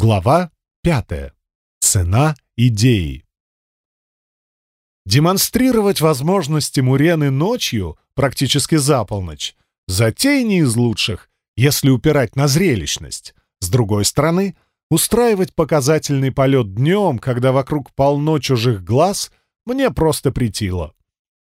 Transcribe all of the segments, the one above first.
Глава пятая. Цена идеи. Демонстрировать возможности Мурены ночью, практически за полночь, затея не из лучших, если упирать на зрелищность. С другой стороны, устраивать показательный полет днем, когда вокруг полно чужих глаз, мне просто притило.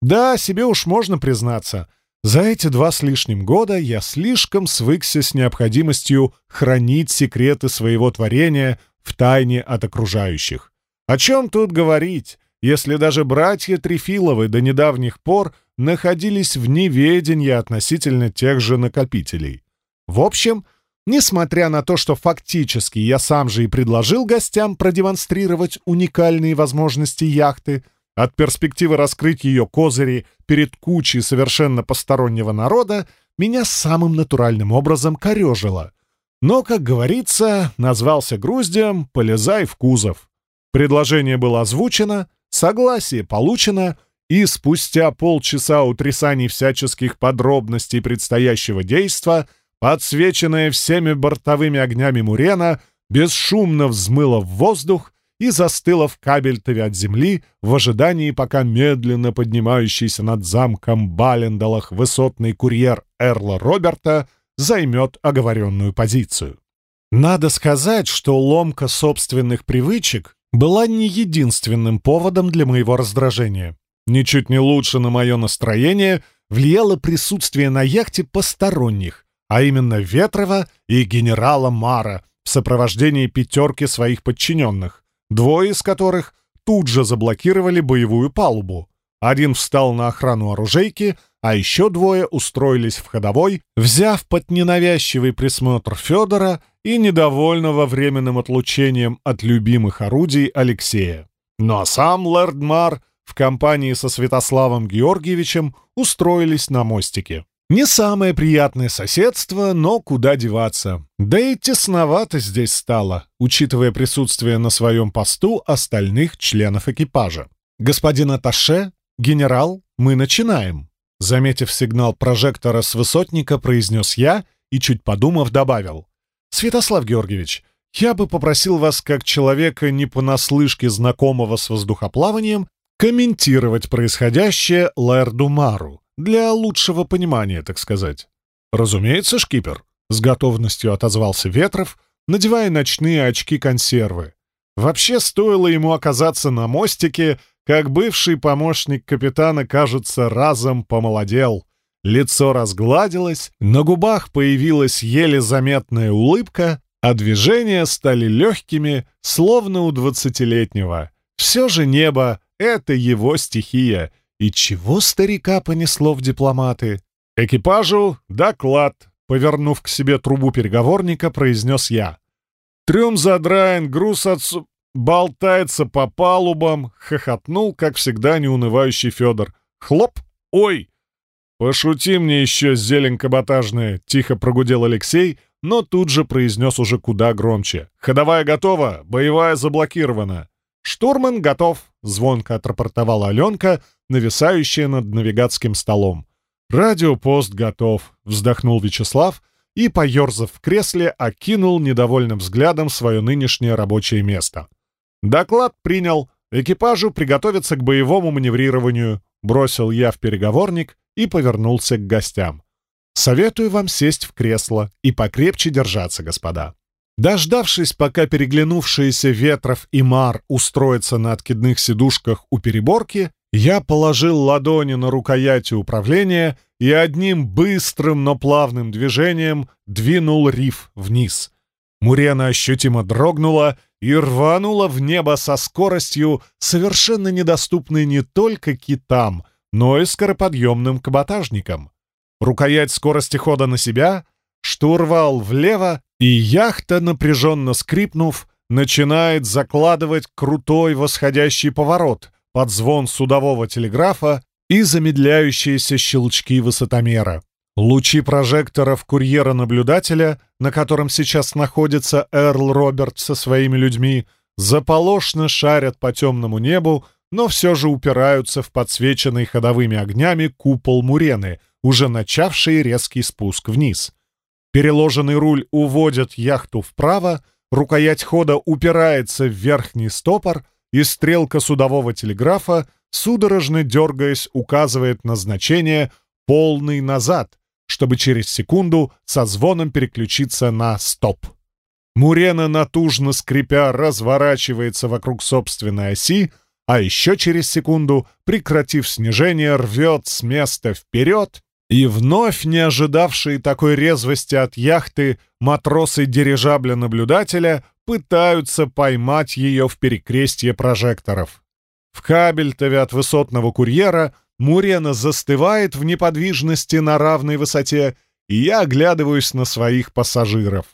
Да, себе уж можно признаться — за эти два с лишним года я слишком свыкся с необходимостью хранить секреты своего творения в тайне от окружающих. О чем тут говорить, если даже братья Трифиловы до недавних пор находились в неведении относительно тех же накопителей? В общем, несмотря на то, что фактически я сам же и предложил гостям продемонстрировать уникальные возможности яхты — от перспективы раскрыть ее козыри перед кучей совершенно постороннего народа меня самым натуральным образом корежило. Но, как говорится, назвался груздем «полезай в кузов». Предложение было озвучено, согласие получено, и спустя полчаса утрясаний всяческих подробностей предстоящего действа, подсвеченная всеми бортовыми огнями Мурена, бесшумно взмыла в воздух и застыла в кабельтове от земли в ожидании, пока медленно поднимающийся над замком Балендалах высотный курьер Эрла Роберта займет оговоренную позицию. Надо сказать, что ломка собственных привычек была не единственным поводом для моего раздражения. Ничуть не лучше на мое настроение влияло присутствие на яхте посторонних, а именно Ветрова и генерала Мара в сопровождении пятерки своих подчиненных двое из которых тут же заблокировали боевую палубу. Один встал на охрану оружейки, а еще двое устроились в ходовой, взяв под ненавязчивый присмотр Федора и недовольного временным отлучением от любимых орудий Алексея. Ну а сам Лэрдмар в компании со Святославом Георгиевичем устроились на мостике. Не самое приятное соседство, но куда деваться. Да и тесновато здесь стало, учитывая присутствие на своем посту остальных членов экипажа. «Господин Аташе, генерал, мы начинаем!» Заметив сигнал прожектора с высотника, произнес я и, чуть подумав, добавил. «Святослав Георгиевич, я бы попросил вас, как человека не понаслышке знакомого с воздухоплаванием, комментировать происходящее Лэрду Мару для лучшего понимания, так сказать. «Разумеется, шкипер», — с готовностью отозвался Ветров, надевая ночные очки-консервы. Вообще, стоило ему оказаться на мостике, как бывший помощник капитана, кажется, разом помолодел. Лицо разгладилось, на губах появилась еле заметная улыбка, а движения стали легкими, словно у двадцатилетнего. Все же небо — это его стихия, и чего старика понесло в дипломаты? Экипажу доклад, повернув к себе трубу переговорника, произнес я. Трюм задраен, груз отсу... Болтается по палубам, хохотнул, как всегда, неунывающий Федор. Хлоп! Ой! «Пошути мне еще, зелень каботажная!» — тихо прогудел Алексей, но тут же произнес уже куда громче. «Ходовая готова, боевая заблокирована!» «Штурман готов!» — звонко отрапортовала Аленка, нависающая над навигатским столом. «Радиопост готов», — вздохнул Вячеслав и, поерзав в кресле, окинул недовольным взглядом свое нынешнее рабочее место. «Доклад принял. Экипажу приготовиться к боевому маневрированию», — бросил я в переговорник и повернулся к гостям. «Советую вам сесть в кресло и покрепче держаться, господа». Дождавшись, пока переглянувшиеся Ветров и Мар устроятся на откидных сидушках у переборки, я положил ладони на рукояти управления и одним быстрым, но плавным движением двинул риф вниз. Мурена ощутимо дрогнула и рванула в небо со скоростью, совершенно недоступной не только китам, но и скороподъемным каботажникам. Рукоять скорости хода на себя, штурвал влево, и яхта, напряженно скрипнув, начинает закладывать крутой восходящий поворот — под звон судового телеграфа и замедляющиеся щелчки высотомера. Лучи прожекторов курьера-наблюдателя, на котором сейчас находится Эрл Роберт со своими людьми, заполошно шарят по темному небу, но все же упираются в подсвеченный ходовыми огнями купол Мурены, уже начавший резкий спуск вниз. Переложенный руль уводит яхту вправо, рукоять хода упирается в верхний стопор, и стрелка судового телеграфа, судорожно дергаясь, указывает на значение «полный назад», чтобы через секунду со звоном переключиться на «стоп». Мурена, натужно скрипя, разворачивается вокруг собственной оси, а еще через секунду, прекратив снижение, рвет с места вперед, и вновь не ожидавшие такой резвости от яхты матросы дирижабля-наблюдателя пытаются поймать ее в перекрестье прожекторов. В кабельтове от высотного курьера Мурена застывает в неподвижности на равной высоте, и я оглядываюсь на своих пассажиров.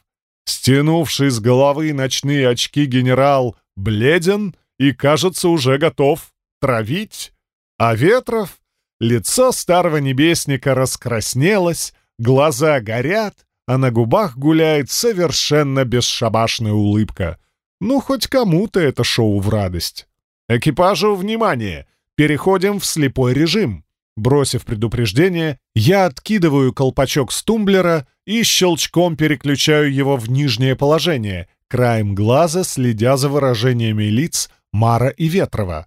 Стянувший с головы ночные очки генерал бледен и, кажется, уже готов травить. А Ветров, лицо старого небесника раскраснелось, глаза горят, а на губах гуляет совершенно бесшабашная улыбка. Ну, хоть кому-то это шоу в радость. «Экипажу, внимание! Переходим в слепой режим!» Бросив предупреждение, я откидываю колпачок с тумблера и щелчком переключаю его в нижнее положение, краем глаза следя за выражениями лиц Мара и Ветрова.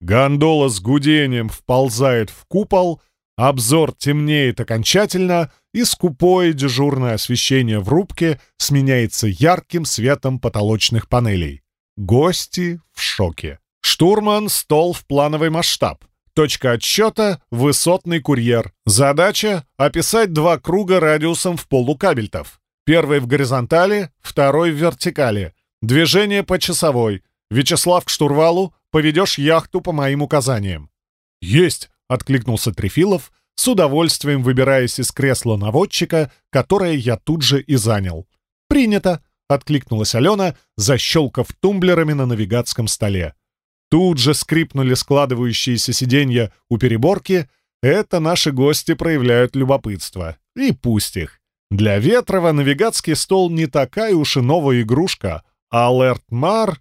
Гондола с гудением вползает в купол, обзор темнеет окончательно, и скупое дежурное освещение в рубке сменяется ярким светом потолочных панелей. Гости в шоке. Штурман — стол в плановый масштаб. Точка отсчета — высотный курьер. Задача — описать два круга радиусом в полукабельтов. Первый в горизонтали, второй в вертикали. Движение по часовой. Вячеслав к штурвалу, поведешь яхту по моим указаниям. «Есть!» — откликнулся Трефилов, с удовольствием выбираясь из кресла наводчика, которое я тут же и занял. «Принято!» — откликнулась Алена, защелкав тумблерами на навигатском столе. Тут же скрипнули складывающиеся сиденья у переборки. Это наши гости проявляют любопытство. И пусть их. Для Ветрова навигатский стол не такая уж и новая игрушка, а Лертмар...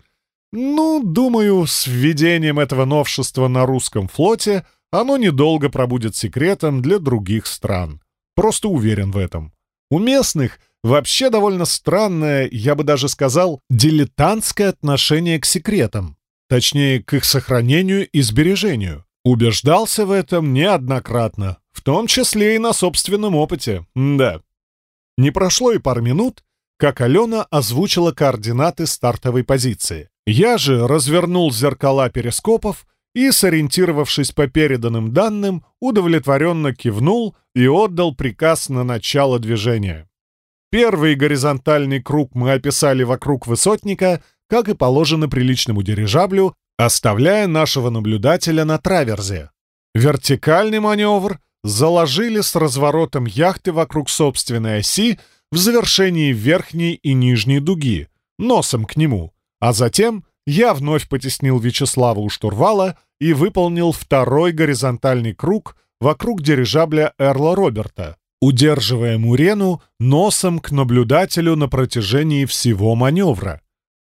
Ну, думаю, с введением этого новшества на русском флоте — оно недолго пробудет секретом для других стран. Просто уверен в этом. У местных вообще довольно странное, я бы даже сказал, дилетантское отношение к секретам. Точнее, к их сохранению и сбережению. Убеждался в этом неоднократно, в том числе и на собственном опыте. да. Не прошло и пар минут, как Алена озвучила координаты стартовой позиции. Я же развернул зеркала перископов и, сориентировавшись по переданным данным, удовлетворенно кивнул и отдал приказ на начало движения. Первый горизонтальный круг мы описали вокруг высотника, как и положено приличному дирижаблю, оставляя нашего наблюдателя на траверзе. Вертикальный маневр заложили с разворотом яхты вокруг собственной оси в завершении верхней и нижней дуги, носом к нему, а затем я вновь потеснил Вячеслава у штурвала и выполнил второй горизонтальный круг вокруг дирижабля Эрла Роберта, удерживая Мурену носом к наблюдателю на протяжении всего маневра.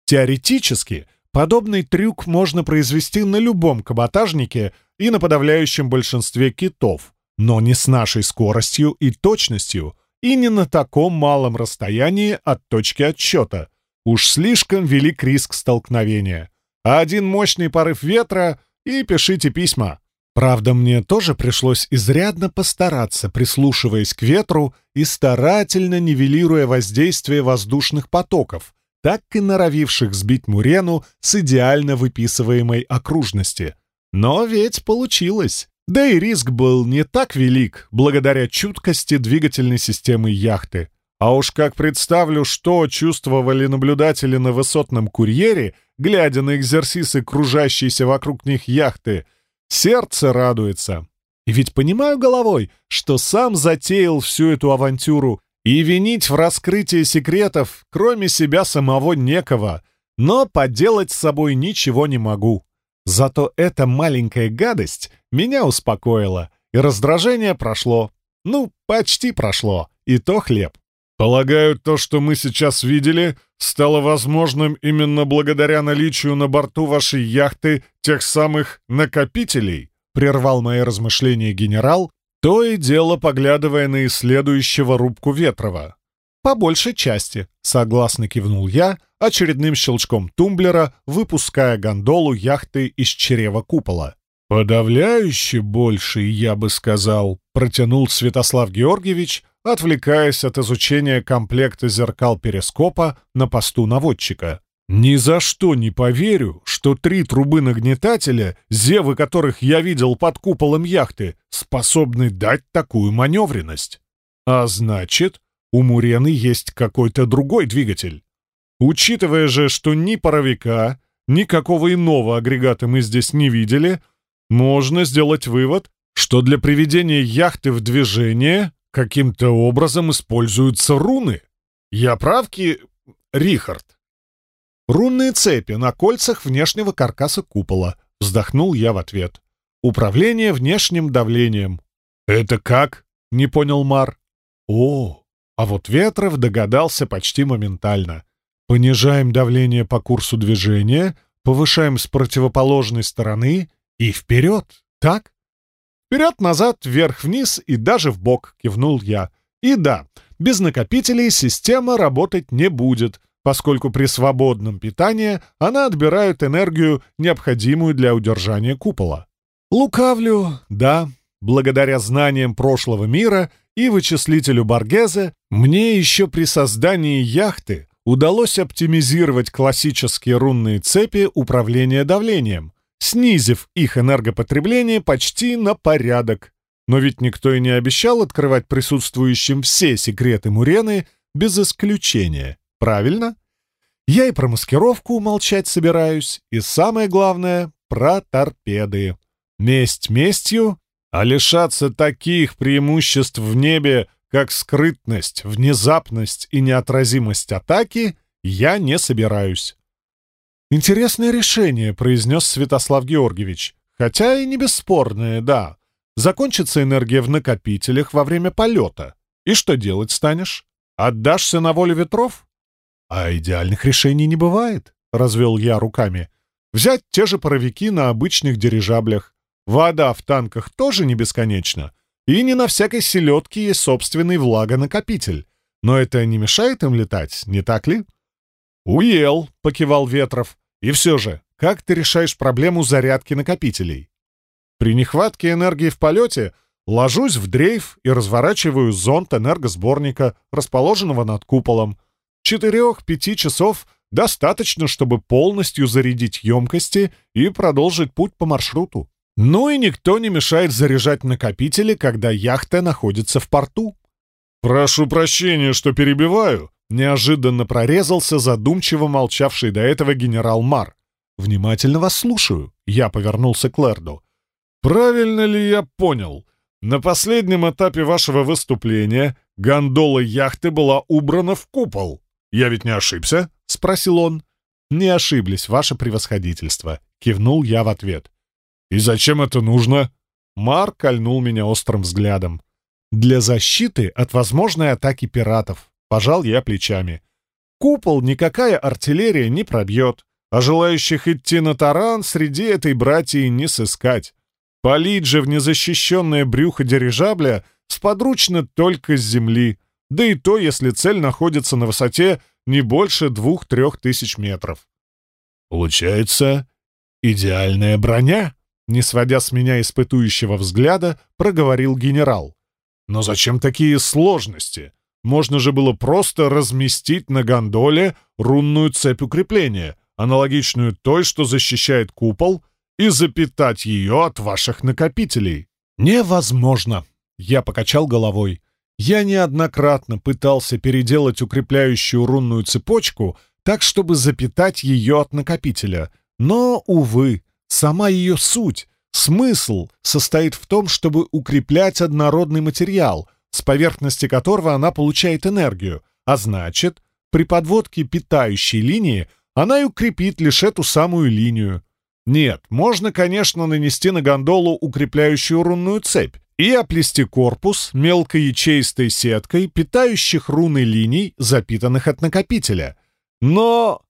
Теоретически, подобный трюк можно произвести на любом каботажнике и на подавляющем большинстве китов, но не с нашей скоростью и точностью, и не на таком малом расстоянии от точки отсчета, Уж слишком велик риск столкновения. А один мощный порыв ветра — и пишите письма. Правда, мне тоже пришлось изрядно постараться, прислушиваясь к ветру и старательно нивелируя воздействие воздушных потоков, так и норовивших сбить Мурену с идеально выписываемой окружности. Но ведь получилось. Да и риск был не так велик, благодаря чуткости двигательной системы яхты. А уж как представлю, что чувствовали наблюдатели на высотном курьере, глядя на экзерсисы кружащиеся вокруг них яхты, сердце радуется. И ведь понимаю головой, что сам затеял всю эту авантюру, и винить в раскрытии секретов, кроме себя самого, некого, но поделать с собой ничего не могу. Зато эта маленькая гадость меня успокоила, и раздражение прошло. Ну, почти прошло, и то хлеб. Полагаю, то, что мы сейчас видели, стало возможным именно благодаря наличию на борту вашей яхты тех самых накопителей, прервал мои размышления генерал, то и дело поглядывая на исследующего рубку Ветрова. «По большей части», — согласно кивнул я, очередным щелчком тумблера, выпуская гондолу яхты из чрева купола. «Подавляюще больше, я бы сказал», — протянул Святослав Георгиевич, отвлекаясь от изучения комплекта зеркал перископа на посту наводчика. «Ни за что не поверю, что три трубы нагнетателя, зевы которых я видел под куполом яхты, способны дать такую маневренность. А значит, у Мурены есть какой-то другой двигатель. Учитывая же, что ни паровика, ни какого иного агрегата мы здесь не видели, можно сделать вывод, что для приведения яхты в движение каким-то образом используются руны. Я правки, Рихард? Рунные цепи на кольцах внешнего каркаса купола. Вздохнул я в ответ. Управление внешним давлением. Это как? Не понял Мар. О, а вот Ветров догадался почти моментально. Понижаем давление по курсу движения, повышаем с противоположной стороны и вперед, так? Вперед-назад, вверх-вниз и даже в бок, кивнул я. И да, без накопителей система работать не будет, поскольку при свободном питании она отбирает энергию, необходимую для удержания купола. Лукавлю, да, благодаря знаниям прошлого мира и вычислителю Баргезе, мне еще при создании яхты удалось оптимизировать классические рунные цепи управления давлением, снизив их энергопотребление почти на порядок. Но ведь никто и не обещал открывать присутствующим все секреты Мурены без исключения. Правильно? Я и про маскировку умолчать собираюсь, и самое главное — про торпеды. Месть местью, а лишаться таких преимуществ в небе, как скрытность, внезапность и неотразимость атаки, я не собираюсь. «Интересное решение», — произнес Святослав Георгиевич. «Хотя и не бесспорное, да. Закончится энергия в накопителях во время полета. И что делать станешь? Отдашься на волю ветров? «А идеальных решений не бывает», — развел я руками. «Взять те же паровики на обычных дирижаблях. Вода в танках тоже не бесконечна. И не на всякой селедке есть собственный влагонакопитель. Но это не мешает им летать, не так ли?» «Уел», — покивал Ветров. «И все же, как ты решаешь проблему зарядки накопителей?» «При нехватке энергии в полете ложусь в дрейф и разворачиваю зонд энергосборника, расположенного над куполом. Четырех-пяти часов достаточно, чтобы полностью зарядить емкости и продолжить путь по маршруту. Ну и никто не мешает заряжать накопители, когда яхта находится в порту. «Прошу прощения, что перебиваю», — неожиданно прорезался задумчиво молчавший до этого генерал Мар. «Внимательно вас слушаю», — я повернулся к Лерду. «Правильно ли я понял? На последнем этапе вашего выступления гондола яхты была убрана в купол?» «Я ведь не ошибся?» — спросил он. «Не ошиблись, ваше превосходительство», — кивнул я в ответ. «И зачем это нужно?» Марк кольнул меня острым взглядом. «Для защиты от возможной атаки пиратов», — пожал я плечами. «Купол никакая артиллерия не пробьет, а желающих идти на таран среди этой братьи не сыскать. Полить же в незащищенное брюхо дирижабля сподручно только с земли, да и то, если цель находится на высоте не больше двух-трех тысяч метров. «Получается, идеальная броня?» Не сводя с меня испытующего взгляда, проговорил генерал. «Но зачем такие сложности? Можно же было просто разместить на гондоле рунную цепь укрепления, аналогичную той, что защищает купол, и запитать ее от ваших накопителей». «Невозможно!» — я покачал головой. Я неоднократно пытался переделать укрепляющую рунную цепочку так, чтобы запитать ее от накопителя, но, увы, сама ее суть, смысл состоит в том, чтобы укреплять однородный материал, с поверхности которого она получает энергию, а значит, при подводке питающей линии она и укрепит лишь эту самую линию. Нет, можно, конечно, нанести на гондолу укрепляющую рунную цепь, и оплести корпус мелкой ячеистой сеткой питающих руны линий, запитанных от накопителя. Но...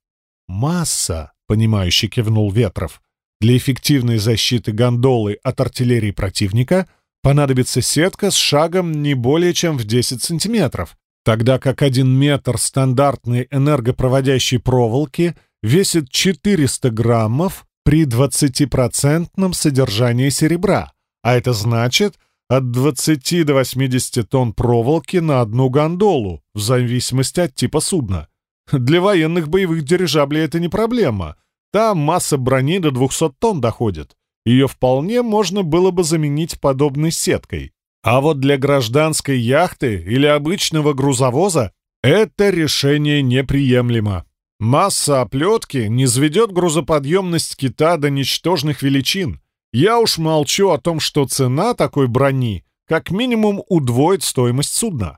«Масса», — понимающе кивнул Ветров. «Для эффективной защиты гондолы от артиллерии противника понадобится сетка с шагом не более чем в 10 сантиметров, тогда как один метр стандартной энергопроводящей проволоки весит 400 граммов при 20% содержании серебра, а это значит от 20 до 80 тонн проволоки на одну гондолу, в зависимости от типа судна. Для военных боевых дирижаблей это не проблема. Там масса брони до 200 тонн доходит. Ее вполне можно было бы заменить подобной сеткой. А вот для гражданской яхты или обычного грузовоза это решение неприемлемо. Масса оплетки не сведет грузоподъемность кита до ничтожных величин. Я уж молчу о том, что цена такой брони как минимум удвоит стоимость судна.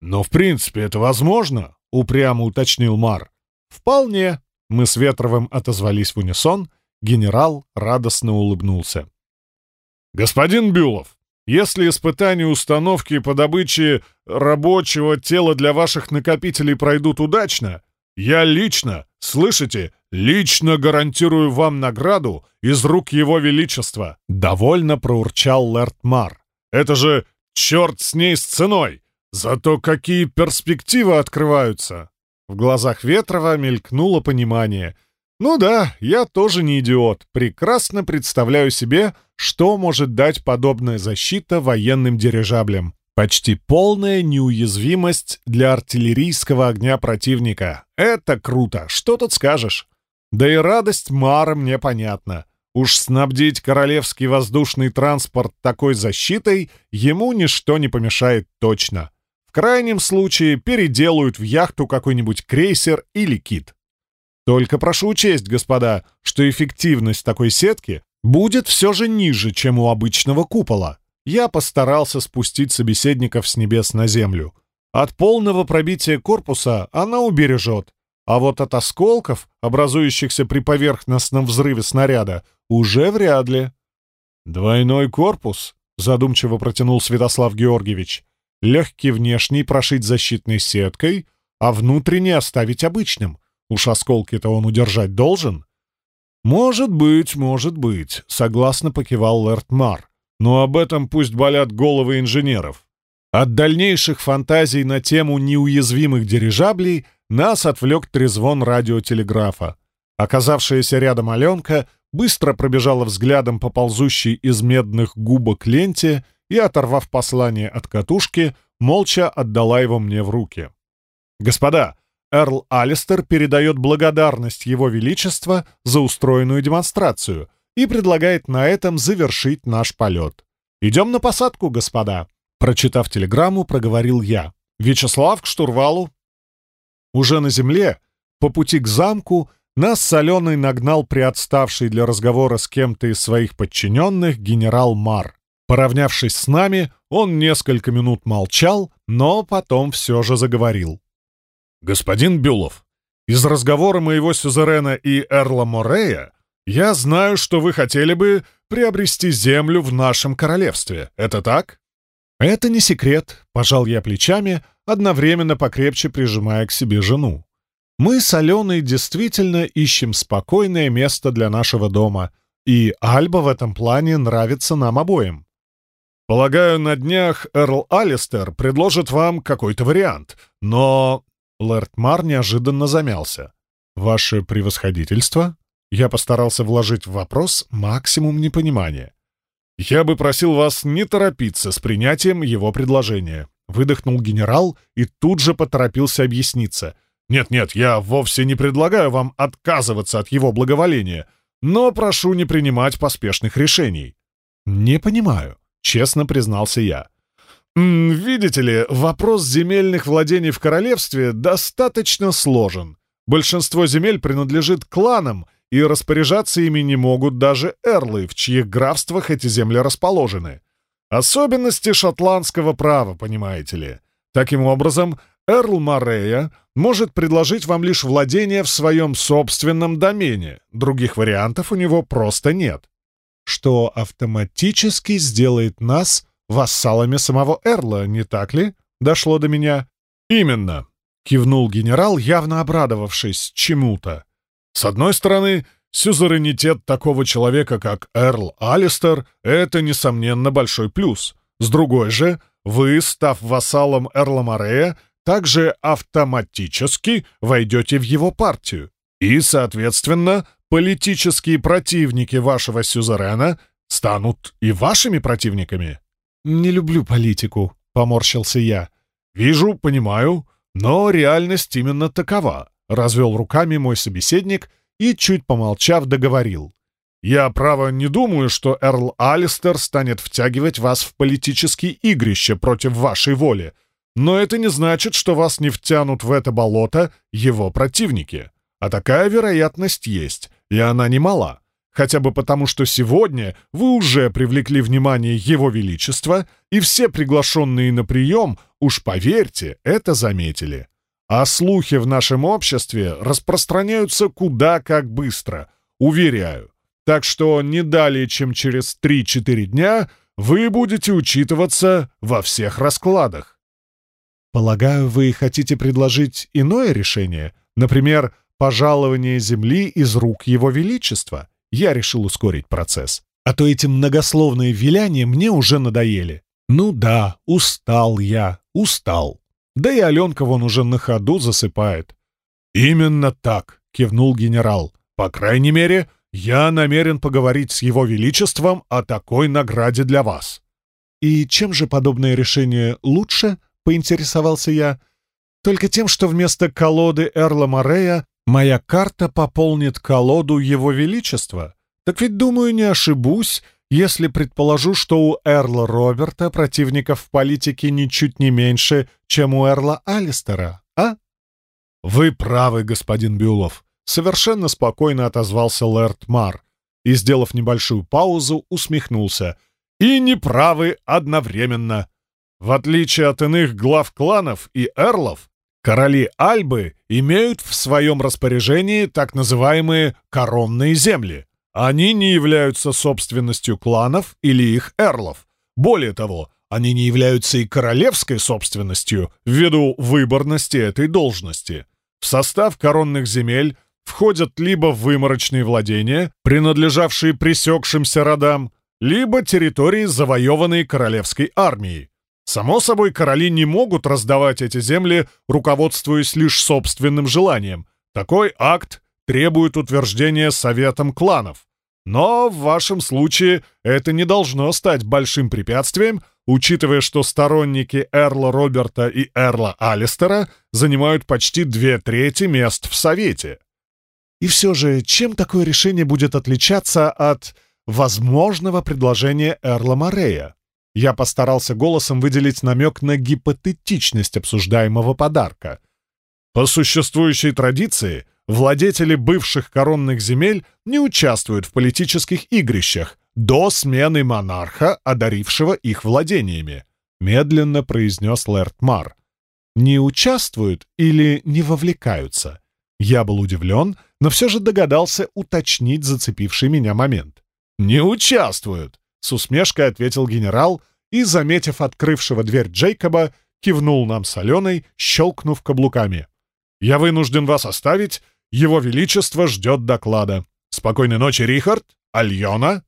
«Но в принципе это возможно», — упрямо уточнил Мар. «Вполне», — мы с Ветровым отозвались в унисон, генерал радостно улыбнулся. «Господин Бюлов, если испытания установки по добыче рабочего тела для ваших накопителей пройдут удачно, я лично, слышите, лично гарантирую вам награду из рук его величества!» Довольно проурчал Лэрт Мар. «Это же черт с ней с ценой! Зато какие перспективы открываются!» В глазах Ветрова мелькнуло понимание. «Ну да, я тоже не идиот. Прекрасно представляю себе, что может дать подобная защита военным дирижаблям. Почти полная неуязвимость для артиллерийского огня противника. Это круто, что тут скажешь? Да и радость Мара мне понятна. Уж снабдить королевский воздушный транспорт такой защитой ему ничто не помешает точно. В крайнем случае переделают в яхту какой-нибудь крейсер или кит. Только прошу учесть, господа, что эффективность такой сетки будет все же ниже, чем у обычного купола. Я постарался спустить собеседников с небес на землю. От полного пробития корпуса она убережет, а вот от осколков, образующихся при поверхностном взрыве снаряда, уже вряд ли. «Двойной корпус», — задумчиво протянул Святослав Георгиевич, «легкий внешний прошить защитной сеткой, а внутренний оставить обычным. Уж осколки-то он удержать должен». «Может быть, может быть», — согласно покивал Лэрт Мар. Но об этом пусть болят головы инженеров. От дальнейших фантазий на тему неуязвимых дирижаблей нас отвлек трезвон радиотелеграфа. Оказавшаяся рядом Аленка быстро пробежала взглядом по ползущей из медных губок ленте и, оторвав послание от катушки, молча отдала его мне в руки. «Господа, Эрл Алистер передает благодарность Его Величества за устроенную демонстрацию — и предлагает на этом завершить наш полет. «Идем на посадку, господа!» Прочитав телеграмму, проговорил я. «Вячеслав к штурвалу!» Уже на земле, по пути к замку, нас с Аленой нагнал приотставший для разговора с кем-то из своих подчиненных генерал Мар. Поравнявшись с нами, он несколько минут молчал, но потом все же заговорил. «Господин Бюлов, из разговора моего сюзерена и Эрла Морея «Я знаю, что вы хотели бы приобрести землю в нашем королевстве. Это так?» «Это не секрет», — пожал я плечами, одновременно покрепче прижимая к себе жену. «Мы с Аленой действительно ищем спокойное место для нашего дома, и Альба в этом плане нравится нам обоим. Полагаю, на днях Эрл Алистер предложит вам какой-то вариант, но...» Лэрд Мар неожиданно замялся. «Ваше превосходительство?» Я постарался вложить в вопрос максимум непонимания. «Я бы просил вас не торопиться с принятием его предложения», — выдохнул генерал и тут же поторопился объясниться. «Нет-нет, я вовсе не предлагаю вам отказываться от его благоволения, но прошу не принимать поспешных решений». «Не понимаю», — честно признался я. «Видите ли, вопрос земельных владений в королевстве достаточно сложен. Большинство земель принадлежит кланам, и распоряжаться ими не могут даже эрлы, в чьих графствах эти земли расположены. Особенности шотландского права, понимаете ли. Таким образом, Эрл Морея может предложить вам лишь владение в своем собственном домене. Других вариантов у него просто нет. Что автоматически сделает нас вассалами самого Эрла, не так ли? Дошло до меня. Именно. Кивнул генерал, явно обрадовавшись чему-то. С одной стороны, сюзеренитет такого человека, как Эрл Алистер, это, несомненно, большой плюс. С другой же, вы, став вассалом Эрла Морея, также автоматически войдете в его партию. И, соответственно, политические противники вашего сюзерена станут и вашими противниками. «Не люблю политику», — поморщился я. «Вижу, понимаю, но реальность именно такова», — развел руками мой собеседник и, чуть помолчав, договорил. «Я, право, не думаю, что Эрл Алистер станет втягивать вас в политические игрища против вашей воли, но это не значит, что вас не втянут в это болото его противники. А такая вероятность есть, и она немала. Хотя бы потому, что сегодня вы уже привлекли внимание Его Величества, и все приглашенные на прием, уж поверьте, это заметили. А слухи в нашем обществе распространяются куда как быстро, уверяю. Так что не далее, чем через 3-4 дня вы будете учитываться во всех раскладах. Полагаю, вы хотите предложить иное решение? Например, пожалование земли из рук Его Величества? Я решил ускорить процесс. А то эти многословные виляния мне уже надоели. Ну да, устал я, устал. Да и Аленка вон уже на ходу засыпает. «Именно так», — кивнул генерал. «По крайней мере, я намерен поговорить с его величеством о такой награде для вас». «И чем же подобное решение лучше?» — поинтересовался я. «Только тем, что вместо колоды Эрла Морея Моя карта пополнит колоду Его Величества. Так ведь, думаю, не ошибусь, если предположу, что у Эрла Роберта противников в политике ничуть не меньше, чем у Эрла Алистера, а? Вы правы, господин Бюлов. Совершенно спокойно отозвался Лэрд Мар и, сделав небольшую паузу, усмехнулся. И неправы одновременно. В отличие от иных глав кланов и эрлов, Короли Альбы имеют в своем распоряжении так называемые коронные земли. Они не являются собственностью кланов или их эрлов. Более того, они не являются и королевской собственностью ввиду выборности этой должности. В состав коронных земель входят либо выморочные владения, принадлежавшие пресекшимся родам, либо территории, завоеванные королевской армией. Само собой, короли не могут раздавать эти земли, руководствуясь лишь собственным желанием. Такой акт требует утверждения Советом кланов. Но в вашем случае это не должно стать большим препятствием, учитывая, что сторонники Эрла Роберта и Эрла Алистера занимают почти две трети мест в Совете. И все же, чем такое решение будет отличаться от возможного предложения Эрла Морея? Я постарался голосом выделить намек на гипотетичность обсуждаемого подарка. По существующей традиции, владетели бывших коронных земель не участвуют в политических игрищах до смены монарха, одарившего их владениями, медленно произнес Лэрд Мар. Не участвуют или не вовлекаются? Я был удивлен, но все же догадался уточнить зацепивший меня момент. «Не участвуют!» С усмешкой ответил генерал и, заметив открывшего дверь Джейкоба, кивнул нам с Аленой, щелкнув каблуками. «Я вынужден вас оставить. Его Величество ждет доклада. Спокойной ночи, Рихард, Альона!»